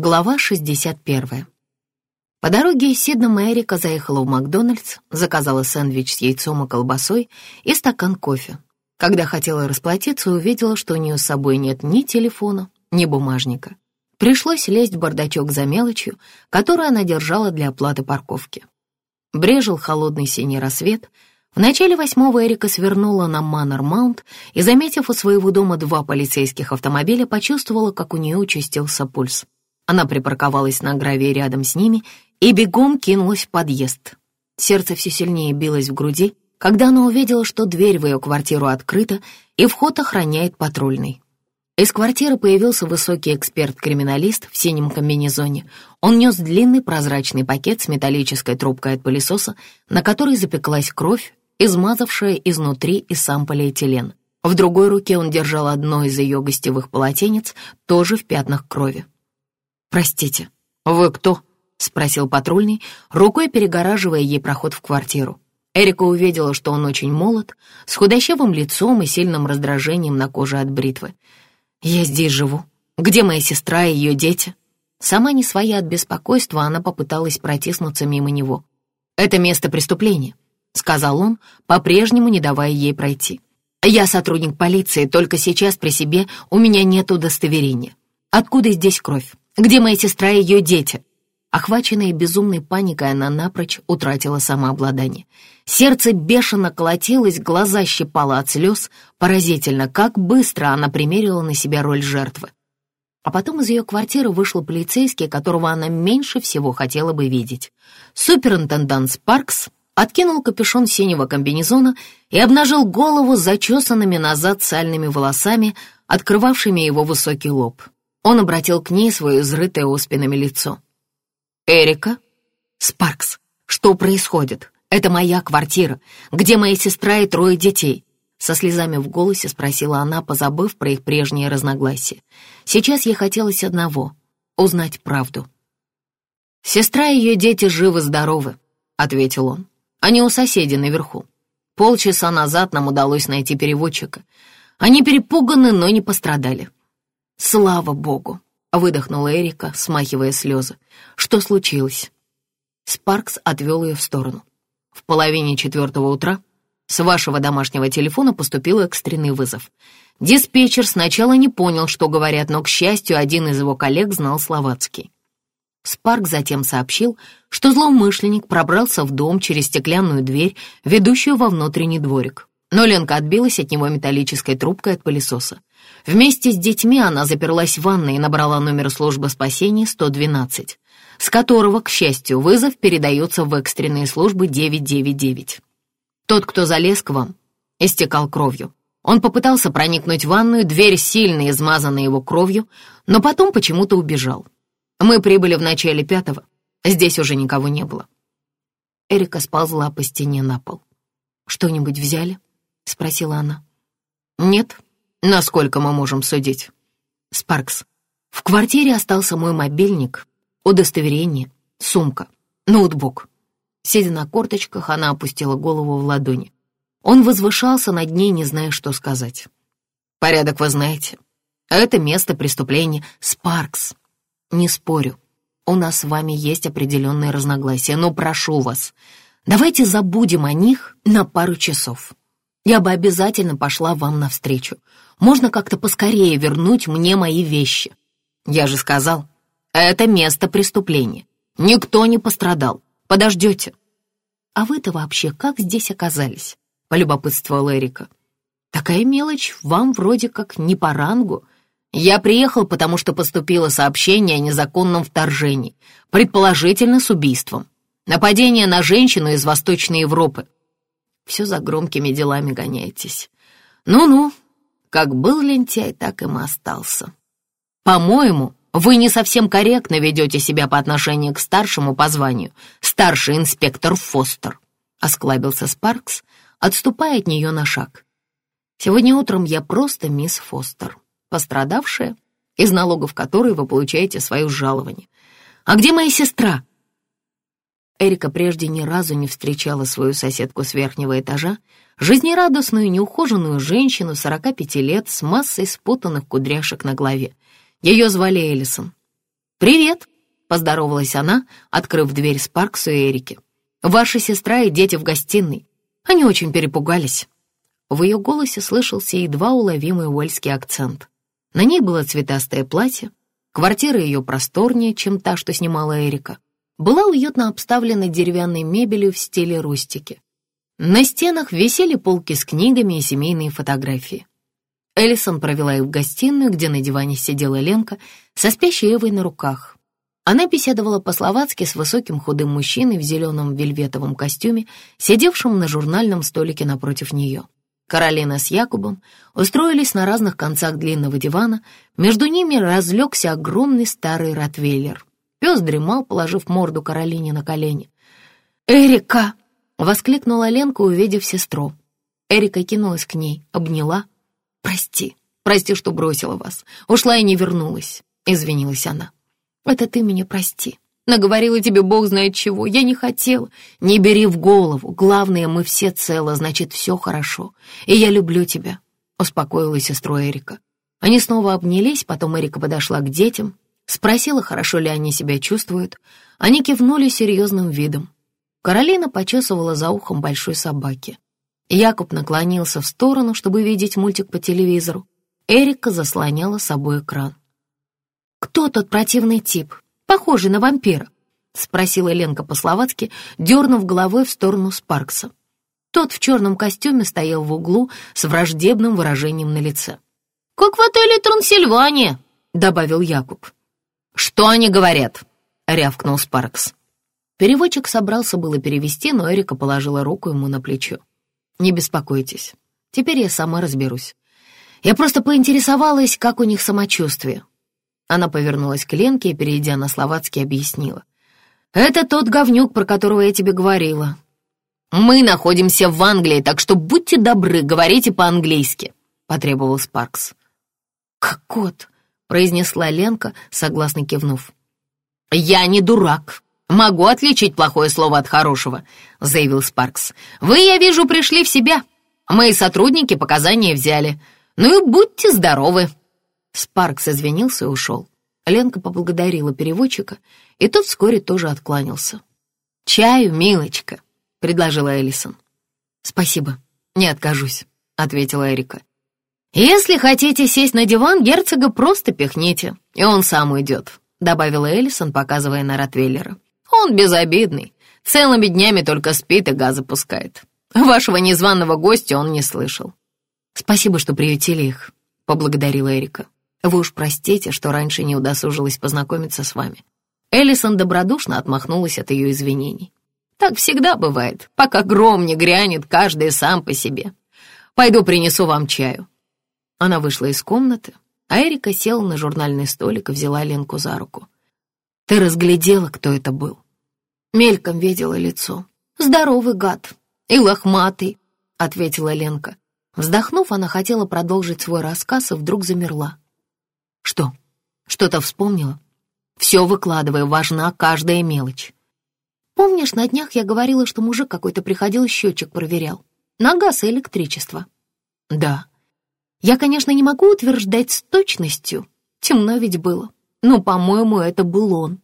Глава 61. По дороге из Сиднема Эрика заехала в Макдональдс, заказала сэндвич с яйцом и колбасой и стакан кофе. Когда хотела расплатиться, увидела, что у нее с собой нет ни телефона, ни бумажника. Пришлось лезть в бардачок за мелочью, которую она держала для оплаты парковки. Брежил холодный синий рассвет. В начале восьмого Эрика свернула на Маннер-Маунт и, заметив у своего дома два полицейских автомобиля, почувствовала, как у нее участился пульс. Она припарковалась на гравии рядом с ними и бегом кинулась в подъезд. Сердце все сильнее билось в груди, когда она увидела, что дверь в ее квартиру открыта и вход охраняет патрульный. Из квартиры появился высокий эксперт-криминалист в синем комбинезоне. Он нес длинный прозрачный пакет с металлической трубкой от пылесоса, на которой запеклась кровь, измазавшая изнутри и сам полиэтилен. В другой руке он держал одно из ее гостевых полотенец, тоже в пятнах крови. «Простите, вы кто?» — спросил патрульный, рукой перегораживая ей проход в квартиру. Эрика увидела, что он очень молод, с худощавым лицом и сильным раздражением на коже от бритвы. «Я здесь живу. Где моя сестра и ее дети?» Сама не своя от беспокойства, она попыталась протиснуться мимо него. «Это место преступления», — сказал он, по-прежнему не давая ей пройти. «Я сотрудник полиции, только сейчас при себе у меня нет удостоверения. Откуда здесь кровь? Где моя сестра и ее дети?» Охваченная безумной паникой, она напрочь утратила самообладание. Сердце бешено колотилось, глаза щипало от слез. Поразительно, как быстро она примерила на себя роль жертвы. А потом из ее квартиры вышел полицейский, которого она меньше всего хотела бы видеть. Суперинтендант Спаркс откинул капюшон синего комбинезона и обнажил голову зачесанными назад сальными волосами, открывавшими его высокий лоб. Он обратил к ней свое изрытое оспинами лицо. «Эрика?» «Спаркс, что происходит? Это моя квартира. Где моя сестра и трое детей?» Со слезами в голосе спросила она, позабыв про их прежние разногласия. Сейчас ей хотелось одного — узнать правду. «Сестра и ее дети живы-здоровы», — ответил он. «Они у соседей наверху. Полчаса назад нам удалось найти переводчика. Они перепуганы, но не пострадали. «Слава богу!» — выдохнула Эрика, смахивая слезы. «Что случилось?» Спаркс отвел ее в сторону. В половине четвертого утра с вашего домашнего телефона поступил экстренный вызов. Диспетчер сначала не понял, что говорят, но, к счастью, один из его коллег знал словацкий. Спарк затем сообщил, что злоумышленник пробрался в дом через стеклянную дверь, ведущую во внутренний дворик. Но Ленка отбилась от него металлической трубкой от пылесоса. Вместе с детьми она заперлась в ванной и набрала номер службы спасения 112, с которого, к счастью, вызов передается в экстренные службы 999. Тот, кто залез к вам, истекал кровью. Он попытался проникнуть в ванную, дверь сильно измазана его кровью, но потом почему-то убежал. Мы прибыли в начале пятого, здесь уже никого не было. Эрика сползла по стене на пол. «Что-нибудь взяли?» — спросила она. «Нет, насколько мы можем судить». «Спаркс, в квартире остался мой мобильник, удостоверение, сумка, ноутбук». Сидя на корточках, она опустила голову в ладони. Он возвышался над ней, не зная, что сказать. «Порядок вы знаете. Это место преступления. Спаркс. Не спорю. У нас с вами есть определенные разногласия, но прошу вас, давайте забудем о них на пару часов. Я бы обязательно пошла вам навстречу. Можно как-то поскорее вернуть мне мои вещи. Я же сказал, это место преступления. Никто не пострадал. Подождете. А вы-то вообще как здесь оказались? Полюбопытствовала Эрика. Такая мелочь вам вроде как не по рангу. Я приехал, потому что поступило сообщение о незаконном вторжении, предположительно с убийством. Нападение на женщину из Восточной Европы все за громкими делами гоняетесь. Ну-ну, как был лентяй, так им и остался. По-моему, вы не совсем корректно ведете себя по отношению к старшему по званию, старший инспектор Фостер, осклабился Спаркс, отступая от нее на шаг. Сегодня утром я просто мисс Фостер, пострадавшая, из налогов которой вы получаете свое жалование. А где моя сестра? Эрика прежде ни разу не встречала свою соседку с верхнего этажа, жизнерадостную, неухоженную женщину 45 лет с массой спутанных кудряшек на голове. Ее звали Элисон. «Привет!» — поздоровалась она, открыв дверь Спарксу и Эрике. «Ваша сестра и дети в гостиной. Они очень перепугались». В ее голосе слышался едва уловимый уэльский акцент. На ней было цветастое платье, квартира ее просторнее, чем та, что снимала Эрика. Была уютно обставлена деревянной мебелью в стиле рустики. На стенах висели полки с книгами и семейные фотографии. Эллисон провела их в гостиную, где на диване сидела Ленка со спящей Эвой на руках. Она беседовала по-словацки с высоким худым мужчиной в зеленом вельветовом костюме, сидевшим на журнальном столике напротив нее. Каролина с Якубом устроились на разных концах длинного дивана, между ними разлегся огромный старый ротвейлер. Пес дремал, положив морду Каролине на колени. «Эрика!» — воскликнула Ленка, увидев сестру. Эрика кинулась к ней, обняла. «Прости, прости, что бросила вас. Ушла и не вернулась», — извинилась она. «Это ты меня прости. Наговорила тебе бог знает чего. Я не хотела. Не бери в голову. Главное, мы все целы, значит, все хорошо. И я люблю тебя», — успокоила сестру Эрика. Они снова обнялись, потом Эрика подошла к детям, спросила, хорошо ли они себя чувствуют. Они кивнули серьезным видом. Каролина почесывала за ухом большой собаки. Якуб наклонился в сторону, чтобы видеть мультик по телевизору. Эрика заслоняла собой экран. «Кто тот противный тип?» похожий на вампира?» — спросила Ленка по-словацки, дернув головой в сторону Спаркса. Тот в черном костюме стоял в углу с враждебным выражением на лице. «Как в отеле Трансильвания», — добавил Якуб. «Что они говорят?» — рявкнул Спаркс. Переводчик собрался было перевести, но Эрика положила руку ему на плечо. «Не беспокойтесь, теперь я сама разберусь. Я просто поинтересовалась, как у них самочувствие. Она повернулась к Ленке и, перейдя на словацкий, объяснила. «Это тот говнюк, про которого я тебе говорила. Мы находимся в Англии, так что будьте добры, говорите по-английски», — потребовал Спаркс. «Как кот», — произнесла Ленка, согласно кивнув. «Я не дурак. Могу отличить плохое слово от хорошего», — заявил Спаркс. «Вы, я вижу, пришли в себя. Мои сотрудники показания взяли. Ну и будьте здоровы». Спаркс извинился и ушел. Ленка поблагодарила переводчика, и тот вскоре тоже откланялся. «Чаю, милочка», — предложила Элисон. «Спасибо, не откажусь», — ответила Эрика. «Если хотите сесть на диван, герцога просто пихните, и он сам уйдет», — добавила Элисон, показывая на Ротвейлера. «Он безобидный, целыми днями только спит и газы пускает. Вашего незваного гостя он не слышал». «Спасибо, что приютили их», — поблагодарила Эрика. Вы уж простите, что раньше не удосужилась познакомиться с вами». Эллисон добродушно отмахнулась от ее извинений. «Так всегда бывает, пока гром не грянет, каждый сам по себе. Пойду принесу вам чаю». Она вышла из комнаты, а Эрика села на журнальный столик и взяла Ленку за руку. «Ты разглядела, кто это был?» Мельком видела лицо. «Здоровый гад и лохматый», — ответила Ленка. Вздохнув, она хотела продолжить свой рассказ и вдруг замерла. Что? Что-то вспомнила? Все выкладываю, важна каждая мелочь. Помнишь, на днях я говорила, что мужик какой-то приходил счетчик проверял? На газ и электричество. Да. Я, конечно, не могу утверждать с точностью. Темно ведь было. Но, по-моему, это был он.